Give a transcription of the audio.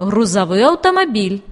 грузовый автомобиль.